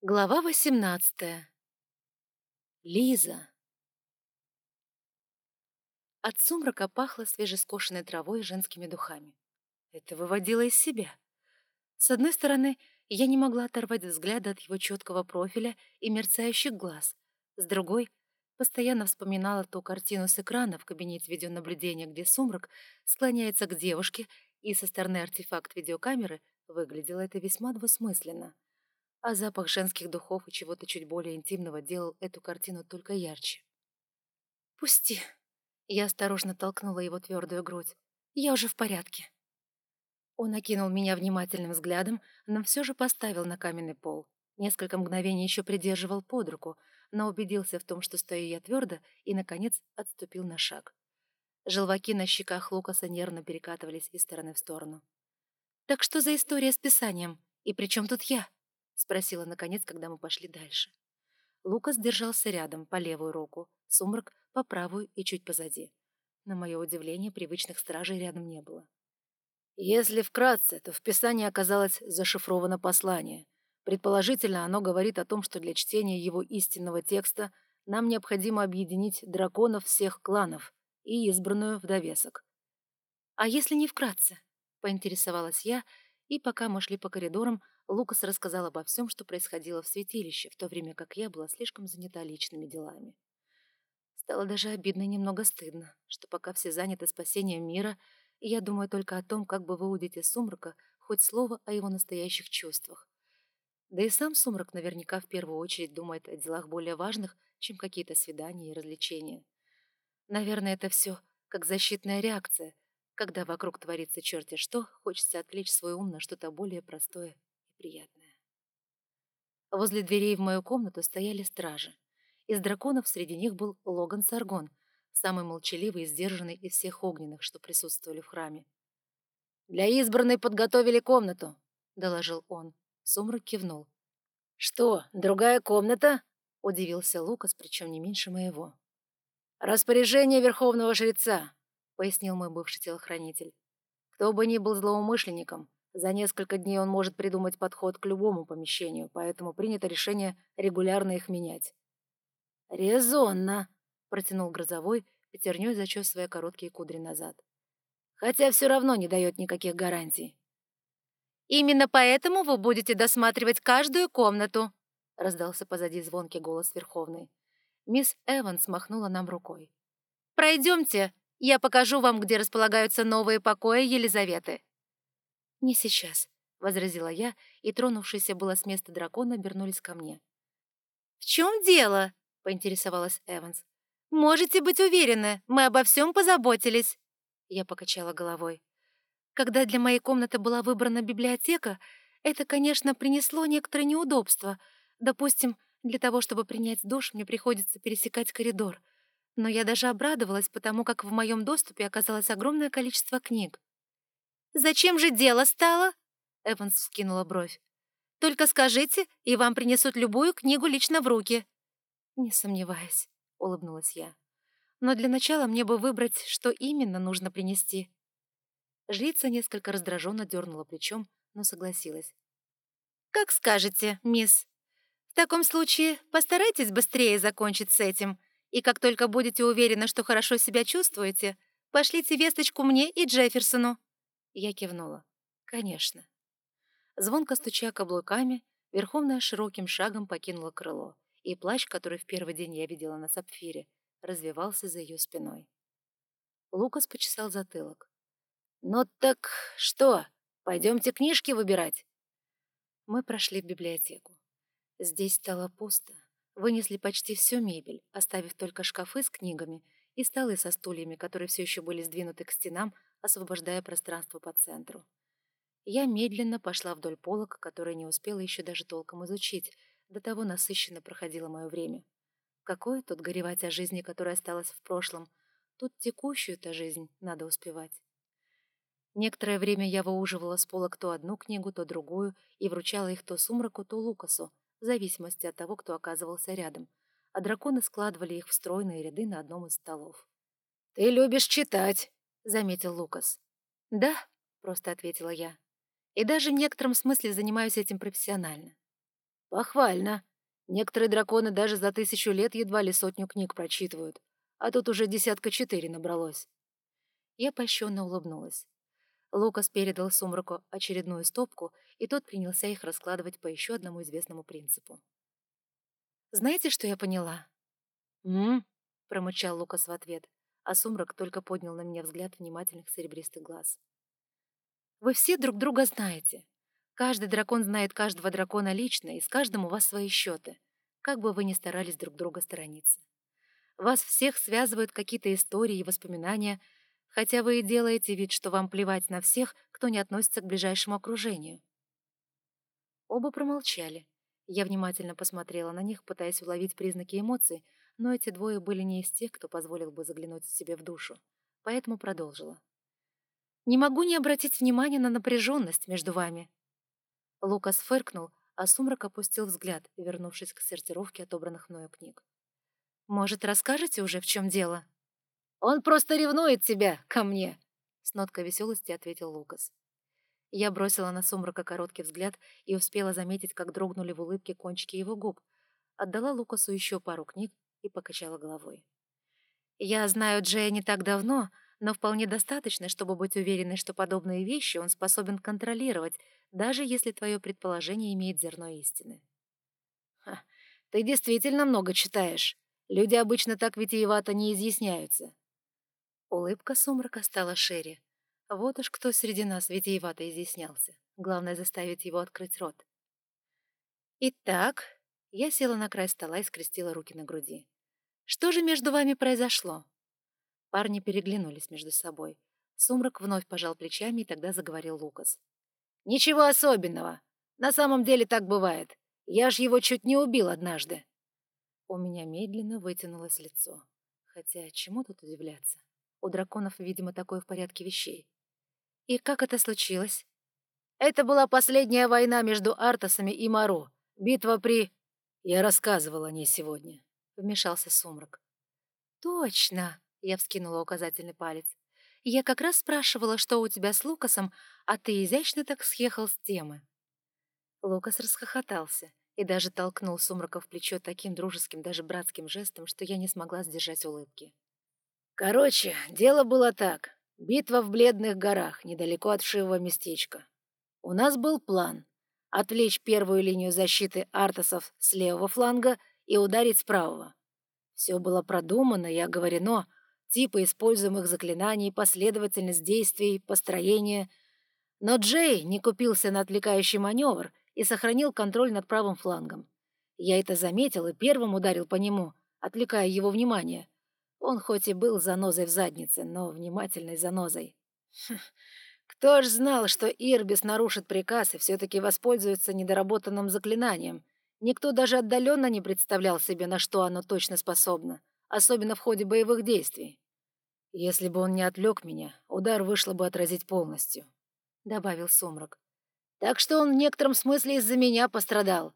Глава восемнадцатая. Лиза. От сумрака пахло свежескошенной травой и женскими духами. Это выводило из себя. С одной стороны, я не могла оторвать взгляда от его четкого профиля и мерцающих глаз. С другой, постоянно вспоминала ту картину с экрана в кабинете видеонаблюдения, где сумрак склоняется к девушке, и со стороны артефакт видеокамеры выглядело это весьма двусмысленно а запах женских духов и чего-то чуть более интимного делал эту картину только ярче. «Пусти!» Я осторожно толкнула его твердую грудь. «Я уже в порядке». Он окинул меня внимательным взглядом, но все же поставил на каменный пол. Несколько мгновений еще придерживал под руку, но убедился в том, что стою я твердо, и, наконец, отступил на шаг. Желваки на щеках Лукаса нервно перекатывались из стороны в сторону. «Так что за история с писанием? И при чем тут я?» — спросила наконец, когда мы пошли дальше. Лукас держался рядом, по левую руку, сумрак — по правую и чуть позади. На мое удивление, привычных стражей рядом не было. Если вкратце, то в Писании оказалось зашифровано послание. Предположительно, оно говорит о том, что для чтения его истинного текста нам необходимо объединить драконов всех кланов и избранную в довесок. «А если не вкратце?» — поинтересовалась я, и пока мы шли по коридорам, Лукас рассказал обо всем, что происходило в святилище, в то время как я была слишком занята личными делами. Стало даже обидно и немного стыдно, что пока все заняты спасением мира, я думаю только о том, как бы выудить из сумрака хоть слово о его настоящих чувствах. Да и сам сумрак наверняка в первую очередь думает о делах более важных, чем какие-то свидания и развлечения. Наверное, это все как защитная реакция, когда вокруг творится черти что, хочется отвлечь свой ум на что-то более простое приятное. Возле дверей в мою комнату стояли стражи. Из драконов среди них был Логан Саргон, самый молчаливый и сдержанный из всех огненных, что присутствовали в храме. «Для избранной подготовили комнату», — доложил он. Сумрак кивнул. «Что, другая комната?» — удивился Лукас, причем не меньше моего. «Распоряжение верховного жреца», — пояснил мой бывший телохранитель. «Кто бы ни был злоумышленником, за несколько дней он может придумать подход к любому помещению, поэтому принято решение регулярно их менять. «Резонно», — протянул Грозовой, пятерней зачесывая короткие кудри назад. «Хотя все равно не дает никаких гарантий». «Именно поэтому вы будете досматривать каждую комнату», — раздался позади звонкий голос Верховной. Мисс Эванс махнула нам рукой. «Пройдемте, я покажу вам, где располагаются новые покои Елизаветы». «Не сейчас», — возразила я, и тронувшиеся было с места дракона обернулись ко мне. «В чем дело?» — поинтересовалась Эванс. «Можете быть уверены, мы обо всем позаботились». Я покачала головой. Когда для моей комнаты была выбрана библиотека, это, конечно, принесло некоторые неудобства. Допустим, для того, чтобы принять душ, мне приходится пересекать коридор. Но я даже обрадовалась, потому как в моем доступе оказалось огромное количество книг. «Зачем же дело стало?» Эванс вскинула бровь. «Только скажите, и вам принесут любую книгу лично в руки». «Не сомневаюсь», — улыбнулась я. «Но для начала мне бы выбрать, что именно нужно принести». Жрица несколько раздраженно дернула плечом, но согласилась. «Как скажете, мисс. В таком случае постарайтесь быстрее закончить с этим, и как только будете уверены, что хорошо себя чувствуете, пошлите весточку мне и Джефферсону». Я кивнула. «Конечно». Звонко стуча каблуками, Верховная широким шагом покинула крыло, и плащ, который в первый день я видела на сапфире, развивался за ее спиной. Лукас почесал затылок. «Ну так что, пойдемте книжки выбирать?» Мы прошли в библиотеку. Здесь стало пусто. Вынесли почти всю мебель, оставив только шкафы с книгами и столы со стульями, которые все еще были сдвинуты к стенам, освобождая пространство по центру. Я медленно пошла вдоль полок, которые не успела еще даже толком изучить, до того насыщенно проходило мое время. Какое тут горевать о жизни, которая осталась в прошлом? Тут текущую-то жизнь надо успевать. Некоторое время я выуживала с полок то одну книгу, то другую, и вручала их то Сумраку, то Лукасу, в зависимости от того, кто оказывался рядом, а драконы складывали их в стройные ряды на одном из столов. «Ты любишь читать», заметил Лукас. «Да», — просто ответила я. «И даже в некотором смысле занимаюсь этим профессионально». Похвально. Некоторые драконы даже за тысячу лет едва ли сотню книг прочитывают, а тут уже десятка четыре набралось. Я польщенно улыбнулась. Лукас передал Сумраку очередную стопку, и тот принялся их раскладывать по еще одному известному принципу. «Знаете, что я поняла?» «М?», промычал Лукас в ответ, а Сумрак только поднял на меня взгляд внимательных серебристых глаз. «Вы все друг друга знаете. Каждый дракон знает каждого дракона лично, и с каждым у вас свои счеты, как бы вы ни старались друг друга сторониться. Вас всех связывают какие-то истории и воспоминания — хотя вы и делаете вид, что вам плевать на всех, кто не относится к ближайшему окружению». Оба промолчали. Я внимательно посмотрела на них, пытаясь уловить признаки эмоций, но эти двое были не из тех, кто позволил бы заглянуть себе в душу, поэтому продолжила. «Не могу не обратить внимания на напряженность между вами». Лукас фыркнул, а Сумрак опустил взгляд, вернувшись к сортировке отобранных мною книг. «Может, расскажете уже, в чем дело?» «Он просто ревнует тебя ко мне», — с ноткой веселости ответил Лукас. Я бросила на сумрака короткий взгляд и успела заметить, как дрогнули в улыбке кончики его губ. Отдала Лукасу еще пару книг и покачала головой. «Я знаю Джея не так давно, но вполне достаточно, чтобы быть уверенной, что подобные вещи он способен контролировать, даже если твое предположение имеет зерно истины». «Ха, ты действительно много читаешь. Люди обычно так витиевато не изъясняются», Улыбка сумрака стала шире. Вот уж кто среди нас витиевато изъяснялся. Главное заставить его открыть рот. «Итак...» Я села на край стола и скрестила руки на груди. «Что же между вами произошло?» Парни переглянулись между собой. Сумрак вновь пожал плечами, и тогда заговорил Лукас. «Ничего особенного. На самом деле так бывает. Я ж его чуть не убил однажды». У меня медленно вытянулось лицо. Хотя чему тут удивляться? У драконов, видимо, такое в порядке вещей. И как это случилось? Это была последняя война между Артасами и Маро. Битва при... Я рассказывал о ней сегодня. Вмешался сумрак. Точно, я вскинула указательный палец. Я как раз спрашивала, что у тебя с Лукасом, а ты изящно так съехал с темы. Лукас расхохотался и даже толкнул Сумрака в плечо таким дружеским, даже братским жестом, что я не смогла сдержать улыбки. Короче, дело было так. Битва в Бледных горах, недалеко от вшивого местечка. У нас был план — отвлечь первую линию защиты артасов с левого фланга и ударить с правого. Все было продумано и оговорено, типы используемых заклинаний, последовательность действий, построение. Но Джей не купился на отвлекающий маневр и сохранил контроль над правым флангом. Я это заметил и первым ударил по нему, отвлекая его внимание — он хоть и был занозой в заднице, но внимательной занозой. Кто ж знал, что Ирбис нарушит приказ и все-таки воспользуется недоработанным заклинанием? Никто даже отдаленно не представлял себе, на что оно точно способно, особенно в ходе боевых действий. Если бы он не отвлек меня, удар вышло бы отразить полностью, — добавил Сумрак. Так что он в некотором смысле из-за меня пострадал.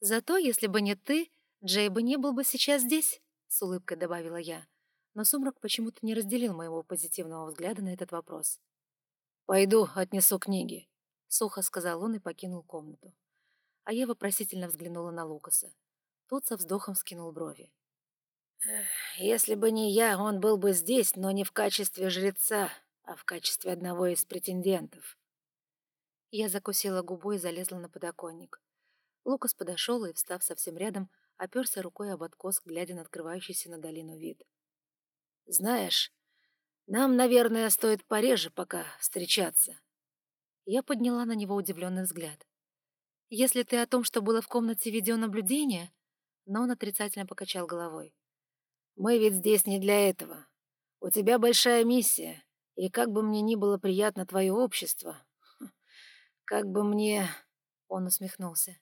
Зато, если бы не ты, Джей бы не был бы сейчас здесь, с улыбкой добавила я, но сумрак почему-то не разделил моего позитивного взгляда на этот вопрос. «Пойду отнесу книги», — сухо сказал он и покинул комнату. А я вопросительно взглянула на Лукаса. Тот со вздохом скинул брови. «Если бы не я, он был бы здесь, но не в качестве жреца, а в качестве одного из претендентов». Я закусила губу и залезла на подоконник. Лукас подошел и, встав совсем рядом, оперся рукой об откос, глядя на открывающийся на долину вид. «Знаешь, нам, наверное, стоит пореже пока встречаться». Я подняла на него удивленный взгляд. «Если ты о том, что было в комнате видеонаблюдения...» Но он отрицательно покачал головой. «Мы ведь здесь не для этого. У тебя большая миссия, и как бы мне ни было приятно твое общество, как бы мне...» Он усмехнулся.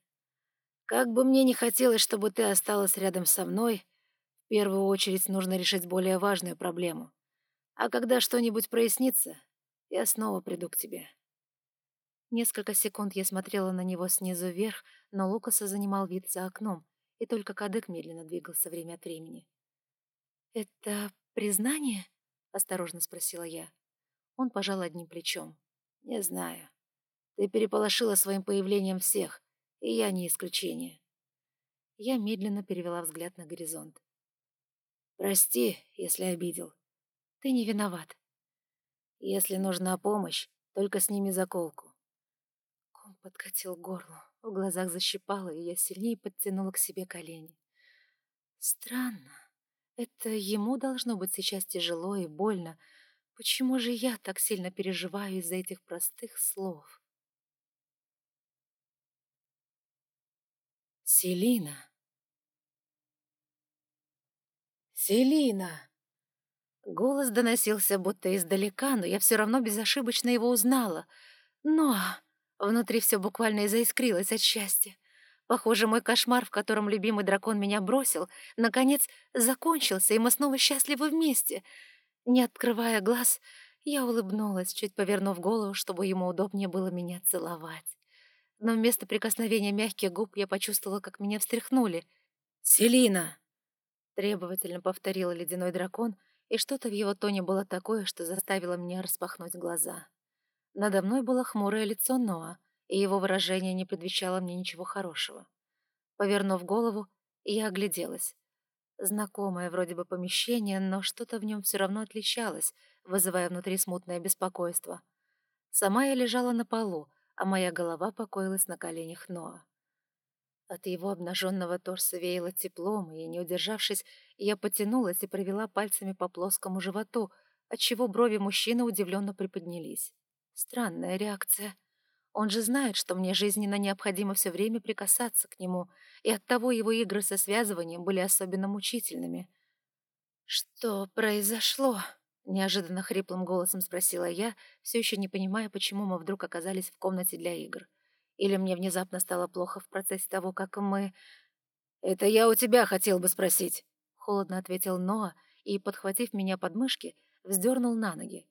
Как бы мне не хотелось, чтобы ты осталась рядом со мной, в первую очередь нужно решить более важную проблему. А когда что-нибудь прояснится, я снова приду к тебе». Несколько секунд я смотрела на него снизу вверх, но Лукаса занимал вид за окном, и только кадык медленно двигался время от времени. «Это признание?» — осторожно спросила я. Он пожал одним плечом. «Не знаю. Ты переполошила своим появлением всех, и я не исключение. Я медленно перевела взгляд на горизонт. Прости, если обидел. Ты не виноват. Если нужна помощь, только сними заколку. Ком подкатил горло, в глазах защипало, и я сильнее подтянула к себе колени. Странно. Это ему должно быть сейчас тяжело и больно. Почему же я так сильно переживаю из-за этих простых слов? Селина. Селина. Голос доносился будто издалека, но я все равно безошибочно его узнала. Но внутри все буквально и заискрилось от счастья. Похоже, мой кошмар, в котором любимый дракон меня бросил, наконец закончился, и мы снова счастливы вместе. Не открывая глаз, я улыбнулась, чуть повернув голову, чтобы ему удобнее было меня целовать. Но вместо прикосновения мягких губ я почувствовала, как меня встряхнули. «Селина!» — требовательно повторил ледяной дракон, и что-то в его тоне было такое, что заставило меня распахнуть глаза. Надо мной было хмурое лицо Ноа — и его выражение не предвещало мне ничего хорошего. Повернув голову, я огляделась. Знакомое вроде бы помещение, но что-то в нем все равно отличалось, вызывая внутри смутное беспокойство. Сама я лежала на полу, а моя голова покоилась на коленях Ноа. От его обнаженного торса веяло теплом, и, не удержавшись, я потянулась и провела пальцами по плоскому животу, отчего брови мужчины удивленно приподнялись. Странная реакция. Он же знает, что мне жизненно необходимо все время прикасаться к нему, и оттого его игры со связыванием были особенно мучительными. «Что произошло?» — неожиданно хриплым голосом спросила я, все еще не понимая, почему мы вдруг оказались в комнате для игр. Или мне внезапно стало плохо в процессе того, как мы... «Это я у тебя хотел бы спросить», — холодно ответил Ноа и, подхватив меня под мышки, вздернул на ноги.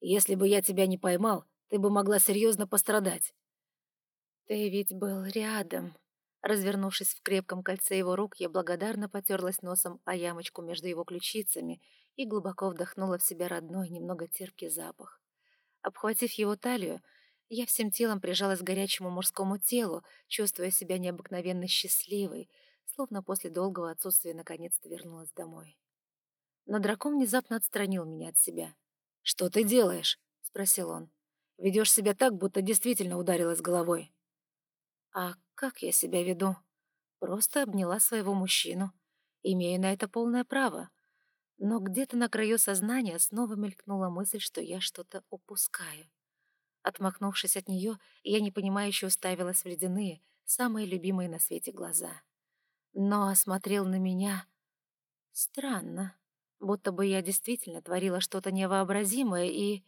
«Если бы я тебя не поймал, ты бы могла серьезно пострадать. Ты ведь был рядом. Развернувшись в крепком кольце его рук, я благодарно потерлась носом о ямочку между его ключицами и глубоко вдохнула в себя родной, немного терпкий запах. Обхватив его талию, я всем телом прижалась к горячему мужскому телу, чувствуя себя необыкновенно счастливой, словно после долгого отсутствия наконец-то вернулась домой. Но дракон внезапно отстранил меня от себя. «Что ты делаешь?» — спросил он. Ведешь себя так, будто действительно ударилась головой». «А как я себя веду? Просто обняла своего мужчину. Имею на это полное право. Но где-то на краю сознания снова мелькнула мысль, что я что-то упускаю. Отмахнувшись от нее, я непонимающе уставилась в ледяные, самые любимые на свете глаза. Но осмотрел на меня... Странно, будто бы я действительно творила что-то невообразимое и...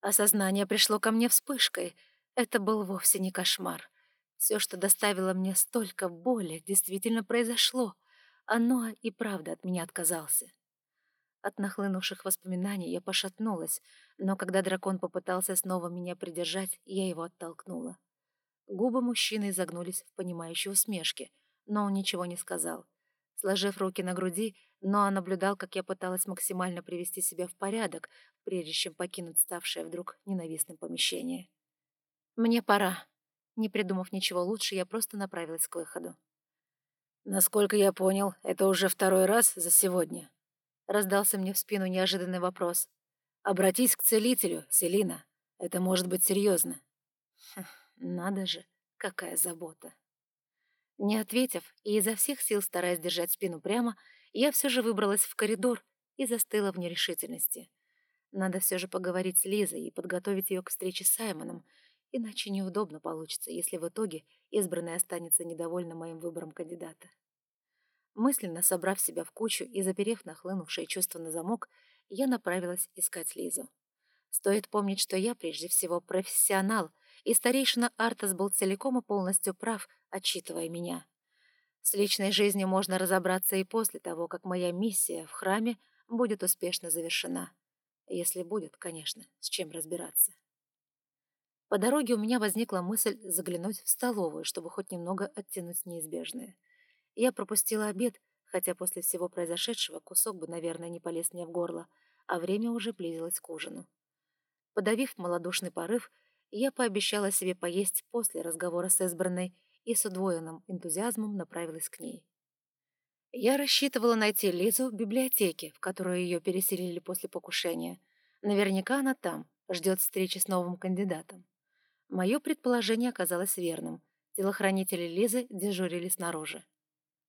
Осознание пришло ко мне вспышкой. Это был вовсе не кошмар. Все, что доставило мне столько боли, действительно произошло. Оно и правда от меня отказался. От нахлынувших воспоминаний я пошатнулась, но когда дракон попытался снова меня придержать, я его оттолкнула. Губы мужчины изогнулись в понимающей усмешке, но он ничего не сказал. Сложив руки на груди, Ноа наблюдал, как я пыталась максимально привести себя в порядок, прежде чем покинуть ставшее вдруг ненавистным помещение. «Мне пора». Не придумав ничего лучше, я просто направилась к выходу. «Насколько я понял, это уже второй раз за сегодня», — раздался мне в спину неожиданный вопрос. «Обратись к целителю, Селина. Это может быть серьезно». Хм, надо же, какая забота. Не ответив и изо всех сил стараясь держать спину прямо, я все же выбралась в коридор и застыла в нерешительности. Надо все же поговорить с Лизой и подготовить ее к встрече с Саймоном, иначе неудобно получится, если в итоге избранный останется недовольна моим выбором кандидата. Мысленно собрав себя в кучу и заперев нахлынувшее чувство на замок, я направилась искать Лизу. Стоит помнить, что я прежде всего профессионал, и старейшина Артас был целиком и полностью прав, отчитывая меня. С личной жизнью можно разобраться и после того, как моя миссия в храме будет успешно завершена. Если будет, конечно, с чем разбираться. По дороге у меня возникла мысль заглянуть в столовую, чтобы хоть немного оттянуть неизбежное. Я пропустила обед, хотя после всего произошедшего кусок бы, наверное, не полез мне в горло, а время уже близилось к ужину. Подавив малодушный порыв, я пообещала себе поесть после разговора с избранной и с удвоенным энтузиазмом направилась к ней. Я рассчитывала найти Лизу в библиотеке, в которую ее переселили после покушения. Наверняка она там, ждет встречи с новым кандидатом. Мое предположение оказалось верным. Телохранители Лизы дежурили снаружи.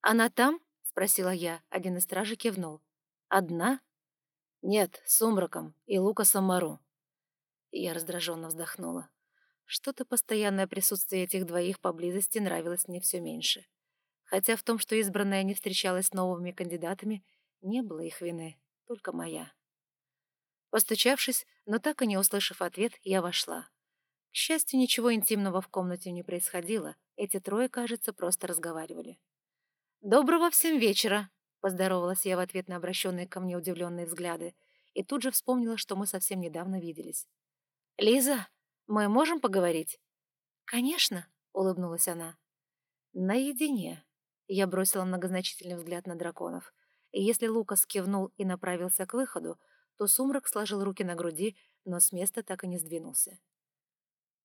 «Она там?» — спросила я. Один из стражей кивнул. «Одна?» «Нет, с Сумраком и Лукасом Мару». Я раздраженно вздохнула. Что-то постоянное присутствие этих двоих поблизости нравилось мне все меньше. Хотя в том, что избранная не встречалась с новыми кандидатами, не было их вины, только моя. Постучавшись, но так и не услышав ответ, я вошла. К счастью, ничего интимного в комнате не происходило, эти трое, кажется, просто разговаривали. «Доброго всем вечера!» — поздоровалась я в ответ на обращенные ко мне удивленные взгляды, и тут же вспомнила, что мы совсем недавно виделись. «Лиза, мы можем поговорить?» «Конечно», — улыбнулась она. «Наедине», — я бросила многозначительный взгляд на драконов, и если Лукас кивнул и направился к выходу, то Сумрак сложил руки на груди, но с места так и не сдвинулся.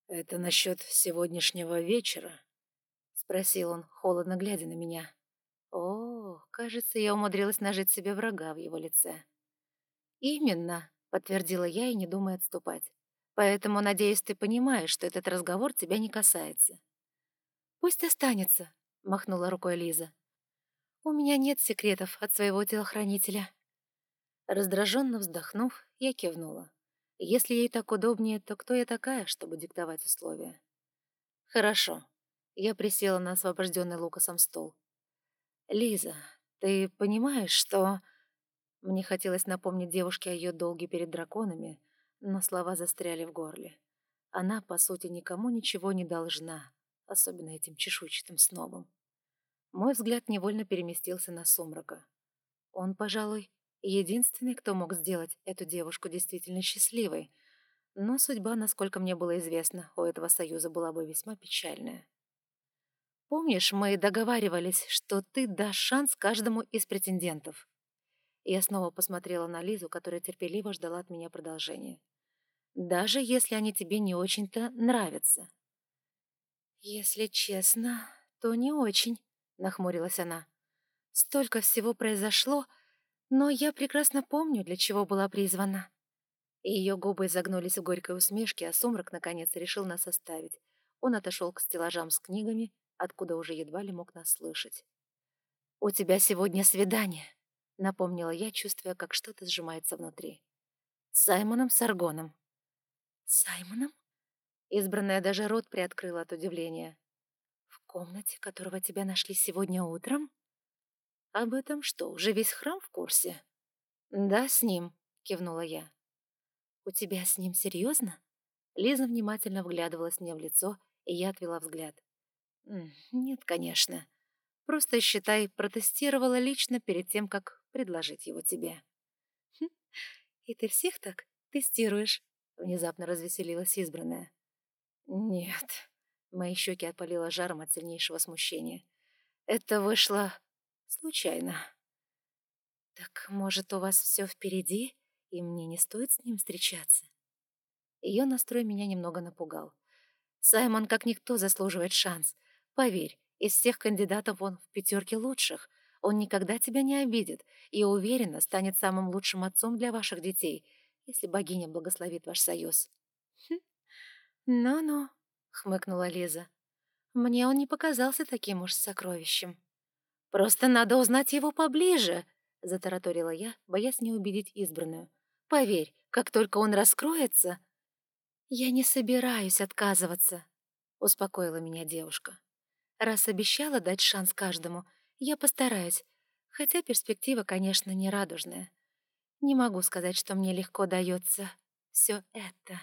«Это насчет сегодняшнего вечера?» — спросил он, холодно глядя на меня. Кажется, я умудрилась нажить себе врага в его лице. «Именно», — подтвердила я и не думая отступать. «Поэтому, надеюсь, ты понимаешь, что этот разговор тебя не касается». «Пусть останется», — махнула рукой Лиза. «У меня нет секретов от своего телохранителя». Раздраженно вздохнув, я кивнула. Если ей так удобнее, то кто я такая, чтобы диктовать условия? «Хорошо». Я присела на освобожденный Лукасом стол. «Лиза, ты понимаешь, что...» Мне хотелось напомнить девушке о ее долге перед драконами, но слова застряли в горле. Она, по сути, никому ничего не должна, особенно этим чешуйчатым снобам. Мой взгляд невольно переместился на сумрака. Он, пожалуй, единственный, кто мог сделать эту девушку действительно счастливой, но судьба, насколько мне было известно, у этого союза была бы весьма печальная. Помнишь, мы договаривались, что ты дашь шанс каждому из претендентов?» Я снова посмотрела на Лизу, которая терпеливо ждала от меня продолжения. «Даже если они тебе не очень-то нравятся». «Если честно, то не очень», — нахмурилась она. «Столько всего произошло, но я прекрасно помню, для чего была призвана». ее губы загнулись в горькой усмешке, а сумрак, наконец, решил нас оставить. Он отошел к стеллажам с книгами, откуда уже едва ли мог нас слышать. «У тебя сегодня свидание», — напомнила я, чувствуя, как что-то сжимается внутри. «С Саймоном Саргоном». «Саймоном?» Избранная даже рот приоткрыла от удивления. «В комнате, которого тебя нашли сегодня утром?» «Об этом что, уже весь храм в курсе?» «Да, с ним», — кивнула я. «У тебя с ним серьезно?» Лиза внимательно вглядывалась мне в лицо, и я отвела взгляд. «Нет, конечно. Просто, считай, протестировала лично перед тем, как предложить его тебе». Хм, «И ты всех так тестируешь?» — внезапно развеселилась избранная. «Нет». Мои щеки отпалило жаром от сильнейшего смущения. «Это вышло случайно». «Так, может, у вас все впереди, и мне не стоит с ним встречаться?» Ее настрой меня немного напугал. Саймон как никто заслуживает шанс. Поверь, из всех кандидатов он в пятерке лучших. Он никогда тебя не обидит и, уверенно, станет самым лучшим отцом для ваших детей, если богиня благословит ваш союз». Хм. «Ну-ну», — хмыкнула Лиза. «Мне он не показался таким уж сокровищем». «Просто надо узнать его поближе», — затараторила я, боясь не убедить избранную. «Поверь, как только он раскроется...» «Я не собираюсь отказываться», — успокоила меня девушка. Раз обещала дать шанс каждому, я постараюсь, хотя перспектива, конечно, не радужная. Не могу сказать, что мне легко дается все это.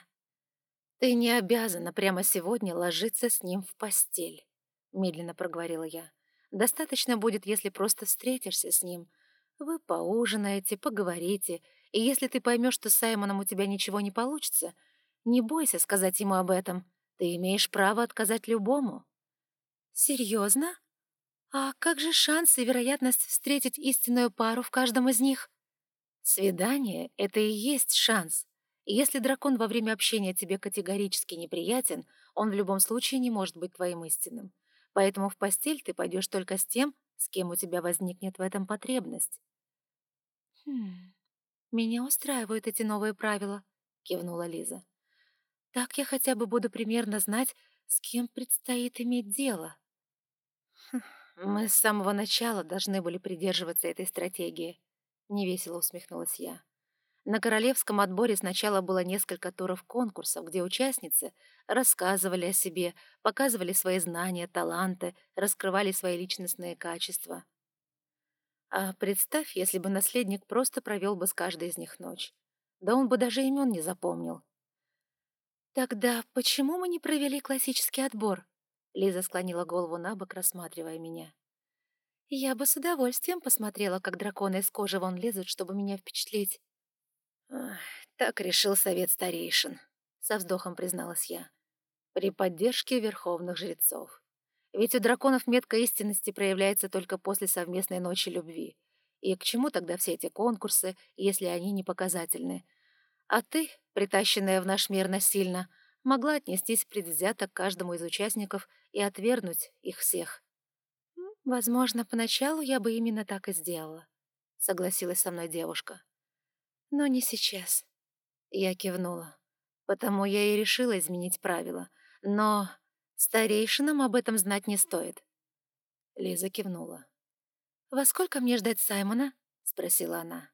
«Ты не обязана прямо сегодня ложиться с ним в постель», — медленно проговорила я. «Достаточно будет, если просто встретишься с ним. Вы поужинаете, поговорите, и если ты поймешь, что с Саймоном у тебя ничего не получится, не бойся сказать ему об этом. Ты имеешь право отказать любому». «Серьезно? А как же шанс и вероятность встретить истинную пару в каждом из них?» «Свидание — это и есть шанс. Если дракон во время общения тебе категорически неприятен, он в любом случае не может быть твоим истинным. поэтому в постель ты пойдешь только с тем, с кем у тебя возникнет в этом потребность». «Хм, меня устраивают эти новые правила», — кивнула Лиза. «Так я хотя бы буду примерно знать, с кем предстоит иметь дело». «Мы с самого начала должны были придерживаться этой стратегии», — невесело усмехнулась я. На королевском отборе сначала было несколько туров конкурсов, где участницы рассказывали о себе, показывали свои знания, таланты, раскрывали свои личностные качества. А представь, если бы наследник просто провел бы с каждой из них ночь. Да он бы даже имен не запомнил. «Тогда почему мы не провели классический отбор?» Лиза склонила голову на бок, рассматривая меня. «Я бы с удовольствием посмотрела, как драконы из кожи вон лезут, чтобы меня впечатлить». «Так решил совет старейшин», — со вздохом призналась я. «При поддержке верховных жрецов. Ведь у драконов метка истинности проявляется только после совместной ночи любви. И к чему тогда все эти конкурсы, если они не показательны? А ты, притащенная в наш мир насильно, могла отнестись предвзято к каждому из участников и отвергнуть их всех». «Возможно, поначалу я бы именно так и сделала», — согласилась со мной девушка. Но не сейчас. Я кивнула. Потому я и решила изменить правила. Но старейшинам об этом знать не стоит. Лиза кивнула. «Во сколько мне ждать Саймона?» — спросила она.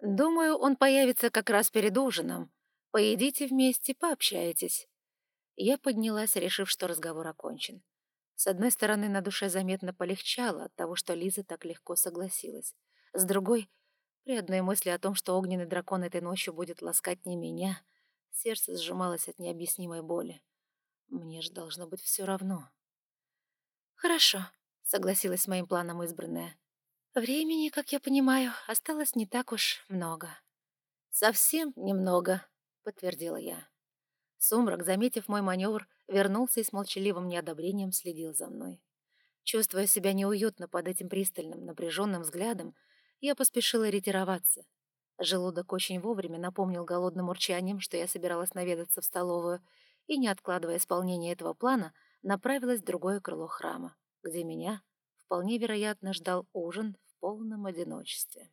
«Думаю, он появится как раз перед ужином. Поедите вместе, пообщаетесь». Я поднялась, решив, что разговор окончен. С одной стороны, на душе заметно полегчало от того, что Лиза так легко согласилась. С другой — при одной мысли о том, что огненный дракон этой ночью будет ласкать не меня, сердце сжималось от необъяснимой боли. Мне же должно быть все равно. «Хорошо», — согласилась с моим планом избранная. «Времени, как я понимаю, осталось не так уж много». «Совсем немного», — подтвердила я. Сумрак, заметив мой маневр, вернулся и с молчаливым неодобрением следил за мной. Чувствуя себя неуютно под этим пристальным, напряженным взглядом, я поспешила ретироваться. Желудок очень вовремя напомнил голодным урчанием, что я собиралась наведаться в столовую, и, не откладывая исполнение этого плана, направилась в другое крыло храма, где меня, вполне вероятно, ждал ужин в полном одиночестве.